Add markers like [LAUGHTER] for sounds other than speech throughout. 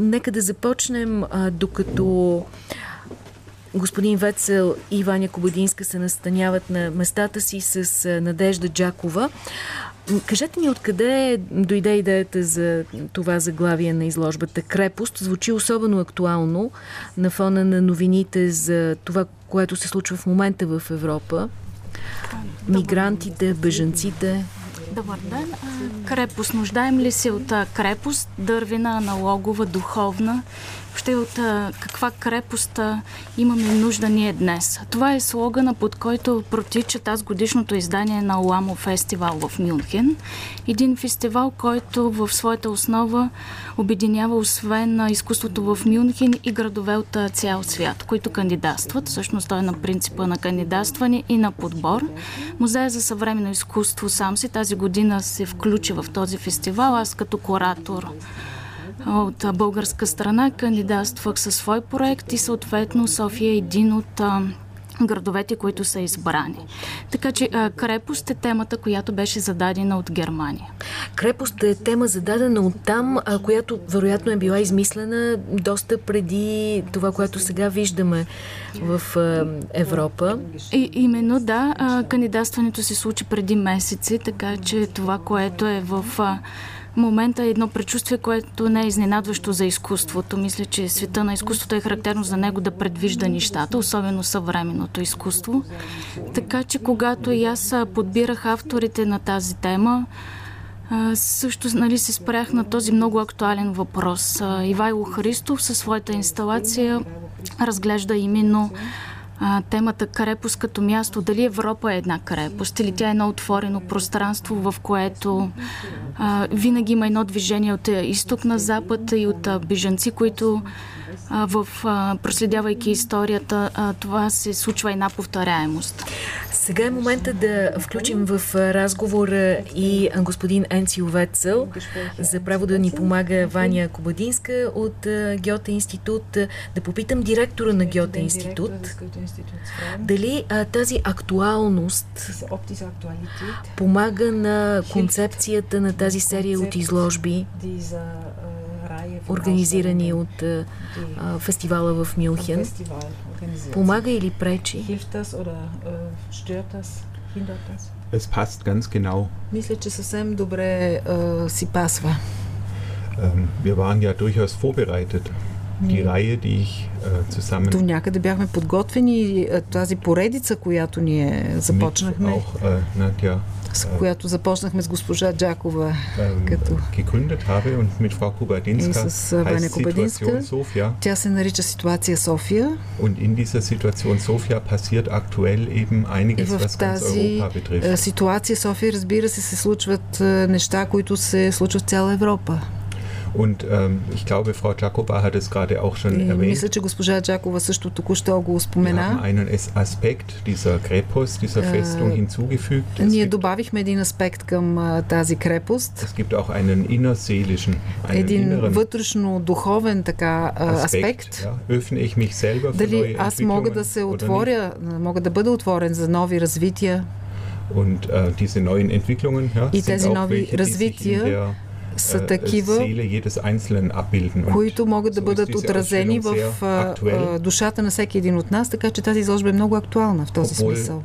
нека да започнем, а, докато господин Вецел и Ваня Кобадинска се настаняват на местата си с Надежда Джакова. Кажете ни откъде дойде идеята за това заглавие на изложбата Крепост. Звучи особено актуално на фона на новините за това, което се случва в момента в Европа. Мигрантите, бежанците. Добър ден. Крепост. Нуждаем ли се от крепост? Дървина, аналогова, духовна въобще от а, каква крепост имаме нужда ние днес. Това е слогана, под който протича тази годишното издание на Оламо фестивал в Мюнхен. Един фестивал, който в своята основа обединява освен на изкуството в Мюнхен и градове от цял свят, които кандидатстват. Всъщност той е на принципа на кандидатстване и на подбор. Музея за съвременно изкуство сам си тази година се включи в този фестивал. Аз като куратор от българска страна кандидатствах със свой проект и съответно София е един от градовете, които са избрани. Така че крепост е темата, която беше зададена от Германия. Крепост е тема зададена от там, която вероятно е била измислена доста преди това, което сега виждаме в Европа. И, именно да, кандидатстването се случи преди месеци, така че това, което е в момента е едно предчувствие, което не е изненадващо за изкуството. Мисля, че света на изкуството е характерно за него да предвижда нещата, особено съвременното изкуство. Така че когато и аз подбирах авторите на тази тема, също нали, се спрях на този много актуален въпрос. Ивайло Христов със своята инсталация разглежда именно а, темата крепост като място. Дали Европа е една крепост или тя е едно отворено пространство, в което а, винаги има едно движение от изток на запад и от а, бежанци, които в, проследявайки историята, това се случва една повторяемост. Сега е момента да включим в разговора и господин Енцио Вецел за право да ни помага Ваня Кобадинска от Гьоте институт. Да попитам директора на Гьоте институт дали тази актуалност помага на концепцията на тази серия от изложби организирани от а, фестивала в Мюнхен. Помага или пречи? Es passt ganz genau. Мисля, че съвсем добре а, си пасва. Wir waren ja durchaus vorbereitet. Die Reihe, die ich äh, zusammen... До някъде бяхме подготвени тази поредица, която ние започнахме. Auch, äh, Nadja с която започнахме с госпожа Джакова като и с Ваня Кубадинска. Тя се нарича Ситуация София. И в тази ситуация София, разбира се, се случват неща, които се случват в цяла Европа. Und ähm, ich glaube, Frau Jakoba hat es gerade auch schon erwähnt. Мисля, че госпожа Джакова също току-що го спомена. Wir haben einen Aspekt dieser Krepos, dieser Festung hinzugefügt. Ние добавихме един аспект към тази крепост. Es gibt auch einen innerseelischen, einen един вътрешно духовен така аспект. Ja, öffne ich mich selber für Дали neue аз мога да се отворя, мога да бъда отворен за нови развития. Und äh, diese neuen Entwicklungen ja, и тези нови развития са Äh, такива, които могат да бъдат отразени в душата на всеки един от нас, така че тази изложба е много актуална в този смисъл.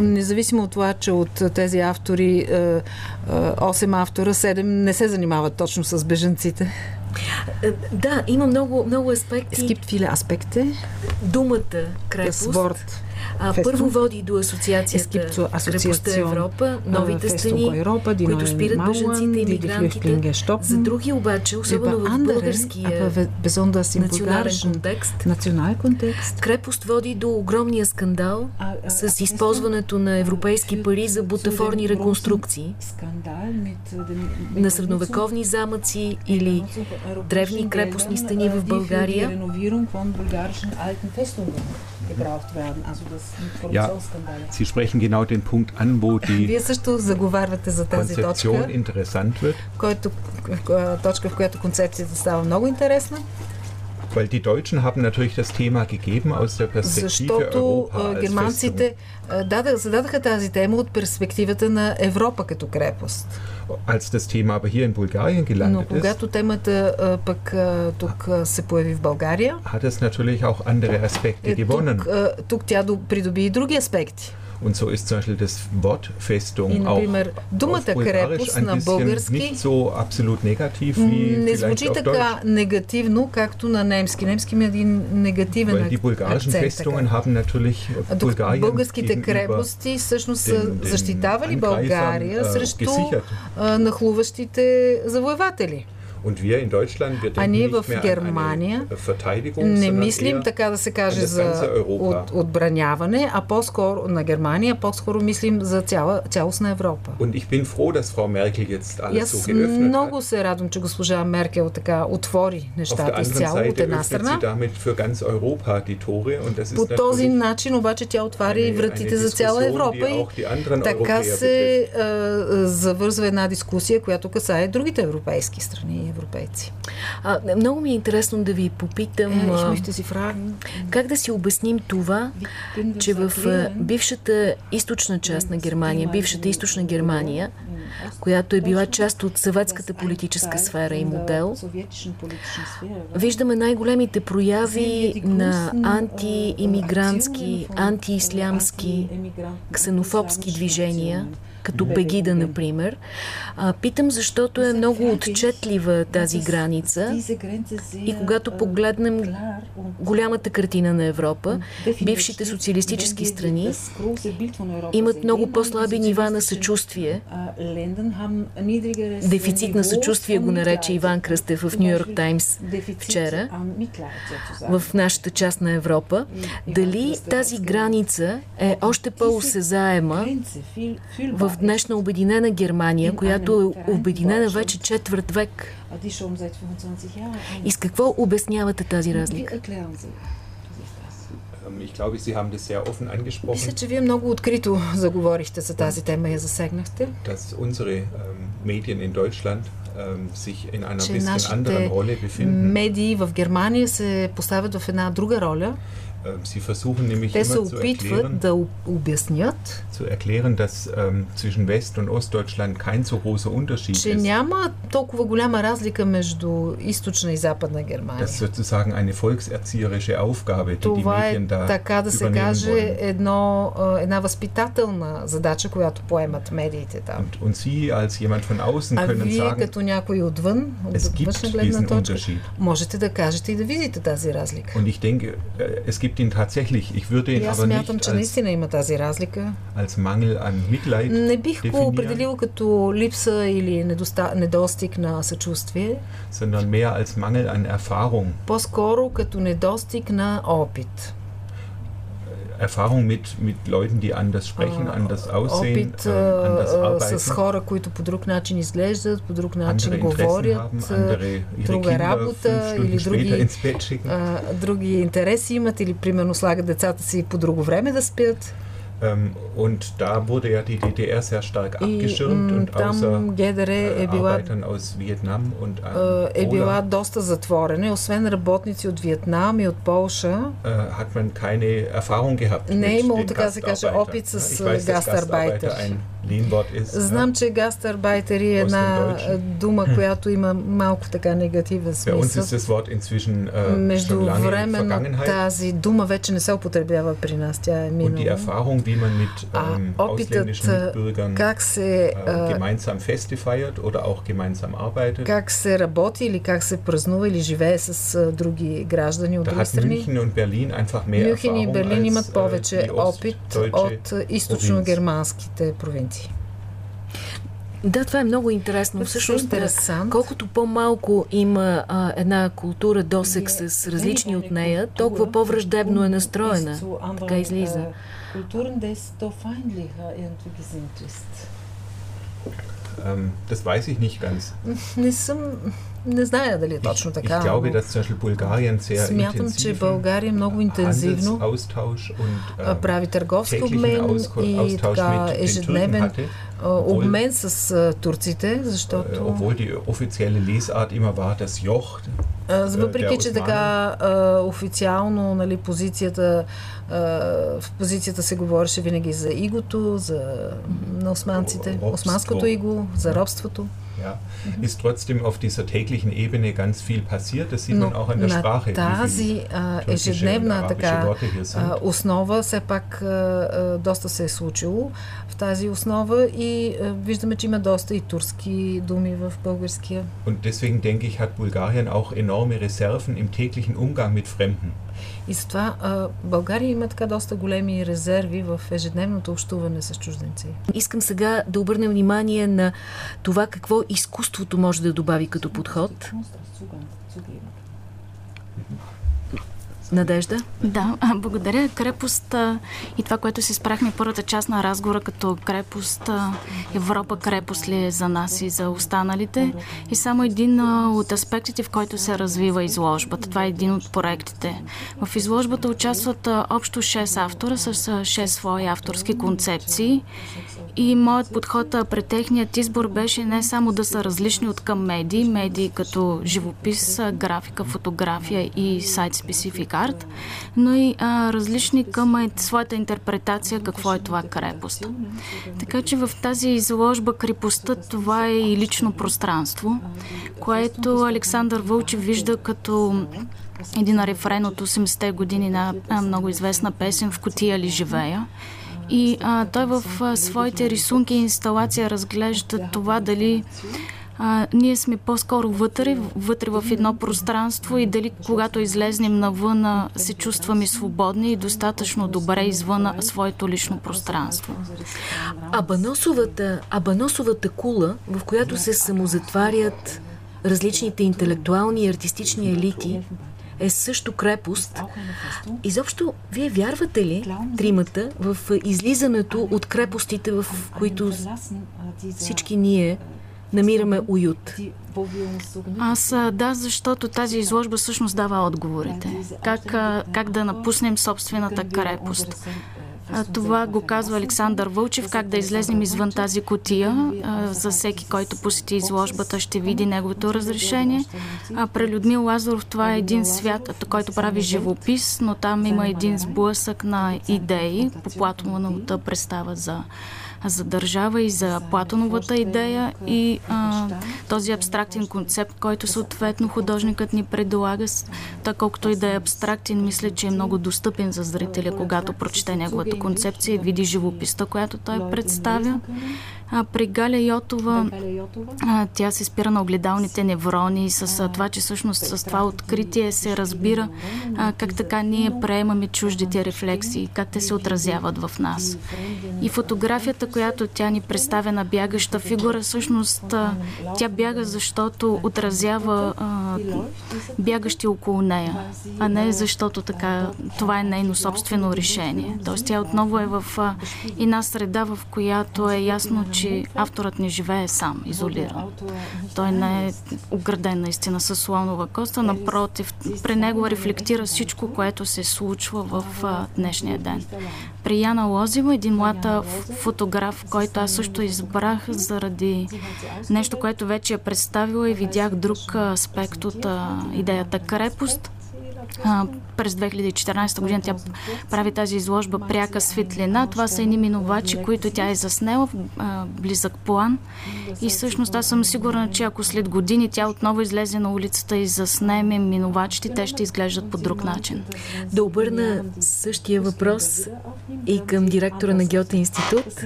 Независимо от това, че от тези автори, 8 автора, 7 не се занимават точно с беженците. Да, има много, много аспекти. Es gibt viele Aspekte. Думата крепост. А, първо води до асоциацията Крепостта Европа, новите страни, които спират беженците и мигрантите. За други обаче, особено в българския национален контекст, крепост води до огромния скандал с използването на европейски пари за бутафорни реконструкции. На средновековни замъци или древни крепостни стени в България gebraucht werden. Also das ja, Sie sprechen genau den Punkt an, wo [LAUGHS] die Вие също заговарвате за тази точка. Който, точка, в която концепцията става много интересна. Weil die Deutschen haben natürlich das Thema gegeben aus der Perspektive Защото Europa германците а, даде, зададаха тази тема от перспективата на Европа като крепост. Festung. Als das Thema aber hier in Bulgarien Но gelandet ist, когато темата а, пък а, тук а, се появи в България, hat es natürlich auch andere Aspekte е, gewonnen. тук, тя до- придоби и други аспекти. Und so ist zum Beispiel das Wort Festung И, auch например, auf думата крепост ein на bisschen български nicht so absolut negativ wie не звучи така Deutsch. негативно, както на немски. Немски има един негативен Weil die bulgarischen акцент. Festungen haben natürlich Bulgarien българските крепости всъщност са защитавали България срещу нахлуващите завоеватели. Und wir in Deutschland, wir А ние в Германия Не мислим, така да се каже, за от, отбраняване, а по-скоро на Германия, по-скоро мислим за цяла, цялостна Европа. Und ich bin froh, dass Frau Merkel jetzt alles аз so geöffnet много се радвам, че госпожа Меркел така отвори нещата изцяло от една страна. für ganz Europa die Tore und das По този начин обаче тя отваря и вратите за цяла Европа и така се завързва една дискусия, която касае другите европейски страни европейци. А, Много ми е интересно да ви попитам Е, как да си обясним това, че в бившата източна част на Германия, бившата източна Германия, която е била част от съветската политическа сфера и модел, виждаме най-големите прояви на антиимигрантски, антиислямски, ксенофобски движения, като Бегида, например. А, питам, защото е много отчетлива тази граница и когато погледнем голямата картина на Европа, бившите социалистически страни имат много по-слаби нива на съчувствие. Дефицит на съчувствие го нарече Иван Кръстев в Нью Йорк Таймс вчера. В нашата част на Европа. Дали тази граница е още по-осезаема в днешна обединена Германия, която е обединена вече четвърт век? И с какво обяснявате тази разлика? Das sehr offen Мисля, че вие много открито заговорихте за тази тема и я засегнахте. ähm, ähm, Че нашите медии в Германия се поставят в една друга роля. Ähm, Sie versuchen nämlich Те immer zu erklären, да об- обяснят, zu erklären, dass ähm, zwischen West- und Ostdeutschland kein so großer Unterschied че ist. няма толкова голяма разлика между източна и западна Германия. Das ist sozusagen eine volkserzieherische Aufgabe, die die Това е, Medien da така да се übernehmen каже, wollen. едно, една възпитателна задача, която поемат медиите там. Und, und Sie als jemand von außen А können вие sagen, като някой отвън, от външна гледна точка, можете да кажете и да видите тази разлика. Und ich denke, äh, es gibt ihn tatsächlich. Ich würde И ihn аз aber смятам, nicht че наистина има тази разлика. als Mangel an Mitleid Не бих го definieren, определил като липса или недоста... недостиг на съчувствие, sondern mehr als Mangel an Erfahrung. по-скоро като недостиг на опит. Erfahrung mit, mit Leuten, die anders sprechen, anders aussehen, Опит äh, anders а, с arbeiten, хора, които по друг начин изглеждат, по друг начин говорят, haben, andere друга работа или други, други интереси имат или примерно слагат децата си по друго време да спят. Ähm, und da wurde ja die DDR sehr stark И abgeschirmt м, und außer äh, е била Arbeitern aus Vietnam und äh, е била доста затворена. Освен работници от Виетнам и от Полша, äh, hat man keine Erfahrung gehabt Не е имало, така се каже, опит с, ist. Знам, че гастарбайтери е една дума, която има малко така негативен смисъл. äh, Между Vergangenheit. тази дума вече не се употребява при нас, тя е минала. Wie man mit ähm, ausländischen Mitbürgern се, äh, gemeinsam Feste feiert oder auch gemeinsam arbeitet, как се работи или как се празнува или живее с а, други граждани от други страни. München und Berlin einfach mehr Мюнхен и Берлин имат äh, повече опит от източно-германските провинции. Да, това е много интересно. Е Всъщност, интересант. колкото по-малко има а, една култура досек с различни от нея, толкова по-враждебно е настроена. Така излиза. Irgendwie gesinnt ist. Das weiß ich nicht ganz. Не съм... Не зная дали е точно така. ich glaube, dass zum Beispiel Bulgarien sehr Смятам, че България много интензивно und прави търговски обмен и така ежедневен hatte. Обмен с турците, защото... Obwohl die offizielle Lesart immer war das Joch. Въпреки, че така официално нали, позицията в позицията се говореше винаги за игото, за на османците, османското иго, за робството. Ja, ist trotzdem auf dieser täglichen Ebene ganz viel passiert. Das sieht man auch an der Sprache. Тази ежедневна така основа все пак доста се е случило в тази основа и виждаме, че има доста и турски думи в българския. Und deswegen denke ich, hat Bulgarien auch enorme Reserven im täglichen Umgang mit Fremden. И затова а, България има така доста големи резерви в ежедневното общуване с чужденци. Искам сега да обърнем внимание на това какво изкуството може да добави като подход. Надежда? Да, благодаря. Крепост и това, което си спрахме първата част на разговора като крепост, Европа крепост ли е за нас и за останалите и само един от аспектите, в който се развива изложбата. Това е един от проектите. В изложбата участват общо 6 автора с 6 свои авторски концепции и моят подход пред техният избор беше не само да са различни от към медии, медии като живопис, графика, фотография и сайт-специфик арт, но и а, различни към своята интерпретация какво е това крепост. Така че в тази изложба крепостта това е и лично пространство, което Александър Вълчев вижда като един рефрен от 80-те години на много известна песен «В котия ли живея». И а, той в а, своите рисунки и инсталация разглежда това дали а, ние сме по-скоро вътре, вътре в едно пространство и дали когато излезнем навън се чувстваме свободни и достатъчно добре извън своето лично пространство. Абаносовата, абаносовата кула, в която се самозатварят различните интелектуални и артистични елити, е също крепост. Изобщо, вие вярвате ли, тримата, в излизането от крепостите, в които всички ние намираме уют? Аз да, защото тази изложба всъщност дава отговорите. Как, как да напуснем собствената крепост. Това го казва Александър Вълчев, как да излезем извън тази котия. За всеки, който посети изложбата, ще види неговото разрешение. А при Людмил Лазаров това е един свят, който прави живопис, но там има един сблъсък на идеи по Платоновата представа за за държава и за Платоновата идея и а, този абстрактен концепт, който съответно художникът ни предлага. Той колкото и да е абстрактен, мисля, че е много достъпен за зрителя, когато прочете неговата концепция и види живописта, която той представя. А, при Галя Йотова, а, тя се спира на огледалните неврони с а, това, че всъщност с това откритие се разбира а, как така ние приемаме чуждите рефлексии, как те се отразяват в нас. И фотографията, която тя ни представя на бягаща фигура, всъщност а, тя бяга, защото отразява а, бягащи около нея, а не защото така това е нейно собствено решение. Тоест тя отново е в а, една среда, в която е ясно, че авторът не живее сам, изолиран. Той не е ограден наистина с слонова коста, напротив, при него рефлектира всичко, което се случва в днешния ден. При Яна Лозива, един млад фотограф, който аз също избрах заради нещо, което вече е представила и видях друг аспект от идеята крепост, през 2014 година тя прави тази изложба Пряка светлина. Това са едни минувачи, които тя е заснела в близък план. И всъщност аз съм сигурна, че ако след години тя отново излезе на улицата и заснеме минувачите, те ще изглеждат по друг начин. Да обърна същия въпрос и към директора на Гьоте институт.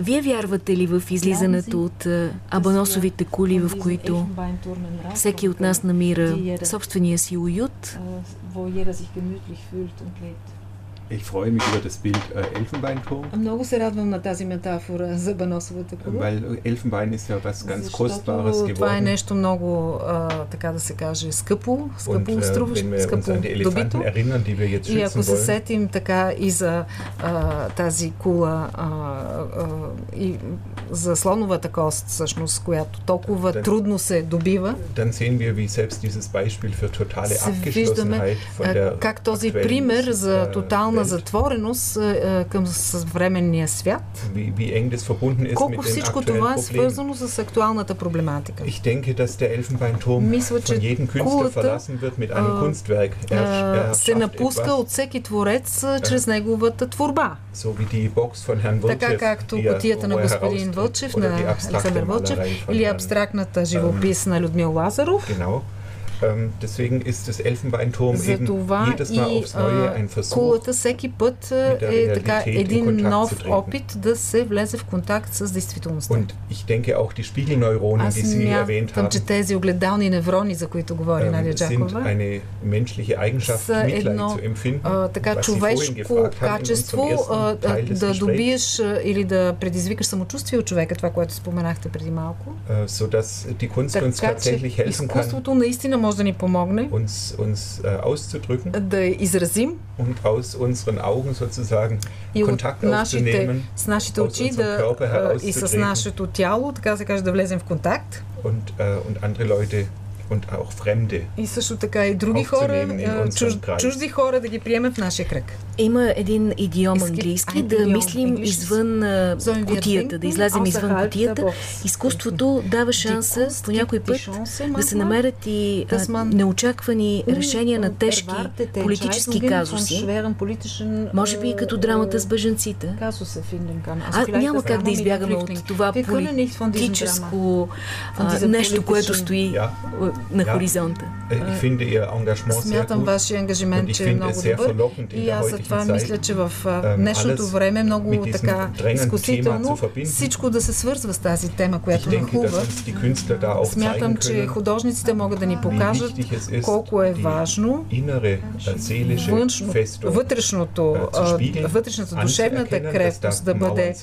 Вие вярвате ли в излизането от абаносовите кули, в които всеки от нас намира собствения си уют? Ich freue mich über das Bild äh, Elfenbeinturm. Много се радвам на тази метафора за баносовата кула. Weil Elfenbein ist ja was ganz Kostbares geworden. Това е нещо много, а, така да се каже, скъпо, скъпо Und, струващо, äh, скъпо добито. Erinnern, die wir jetzt и ако се сетим така и за а, тази кула а, а, и за слоновата кост, всъщност, която толкова then, трудно се добива, dann sehen wir, wie selbst dieses Beispiel für totale Abgeschlossenheit von der как този пример за äh, тотална тотална Welt. затвореност а, към съвременния свят. Wie, wie eng das verbunden ist Колко mit всичко това е свързано с актуалната проблематика. Ich denke, dass der Elfenbeinturm Мисля, че von jedem Künstler кулата, verlassen wird mit einem а, Kunstwerk. Er, er се напуска от всеки творец а, чрез неговата творба. so wie die Box von Herrn Така както er- кутията wo на господин Вълчев, на Александър Вълчев, или абстрактната живопис на Людмил Лазаров. Genau. Ähm, deswegen ist das Elfenbeinturm За eben jedes Mal и aufs Neue ein Versuch, кулата всеки път е така един нов опит да се влезе в контакт с действителността. Und ich denke auch die Spiegelneuronen, die Sie erwähnt смятам, че haben, тези огледални неврони, за които говори ähm, Надя Джакова, eine menschliche Eigenschaft, са едно zu empfinden. а, така човешко haben качество des да добиеш или да предизвикаш самочувствие от човека, това, което споменахте преди малко. äh, sodass die Kunst uns Така че tatsächlich helfen kann, изкуството наистина може да ни помогне uns, uns äh, auszudrücken да изразим und aus unseren Augen sozusagen и Kontakt нашите, с нашите очи да, и с нашето тяло, така се каже, да влезем в контакт. und, äh, und andere Leute und auch Fremde. И също така и други хора, чуж, чужди хора да ги приемем в нашия кръг. Има един идиом английски, да мислим извън кутията, да излезем извън кутията. Изкуството дава шанса по някой път да се намерят и неочаквани решения на тежки политически казуси. Може би и като äh, драмата с бъженците. А няма как да избягаме от това политическо нещо, което стои на хоризонта. Äh, Смятам вашия ангажимент, че е много добър. И аз heutigen Zeit, мисля, че в днешното време много mit diesem така изкусително всичко да се свързва с тази тема, която da auch Смятам, че художниците могат да ни покажат колко е важно външно, вътрешното, вътрешната, душевната крепост да бъде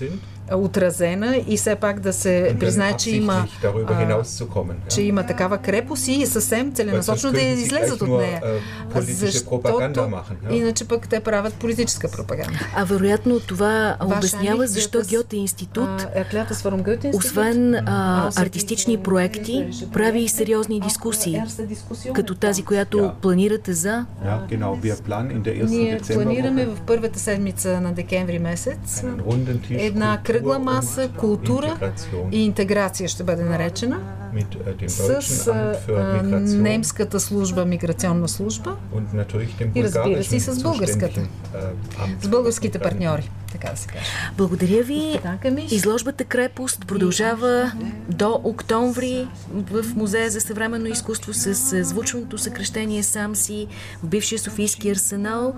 отразена и все пак да се dann признае, че има, а, че има такава крепост и съвсем целенасочно да излезат от нея. Ja. иначе пък те правят политическа пропаганда. А вероятно това обяснява защо das, Гьоте институт освен а, артистични diese проекти, прави и сериозни дискусии, като тази, която планирате за Ние планираме в първата седмица на декември месец една кръгла маса, култура и интеграция ще бъде наречена с а, немската служба, миграционна служба, И разбира се, и с българската. с българските партньори, така да се каже. Благодаря ви. Изложбата Крепост продължава до октомври в Музея за съвременно изкуство с звучното съкрещение САМСИ в бившия Софийски арсенал.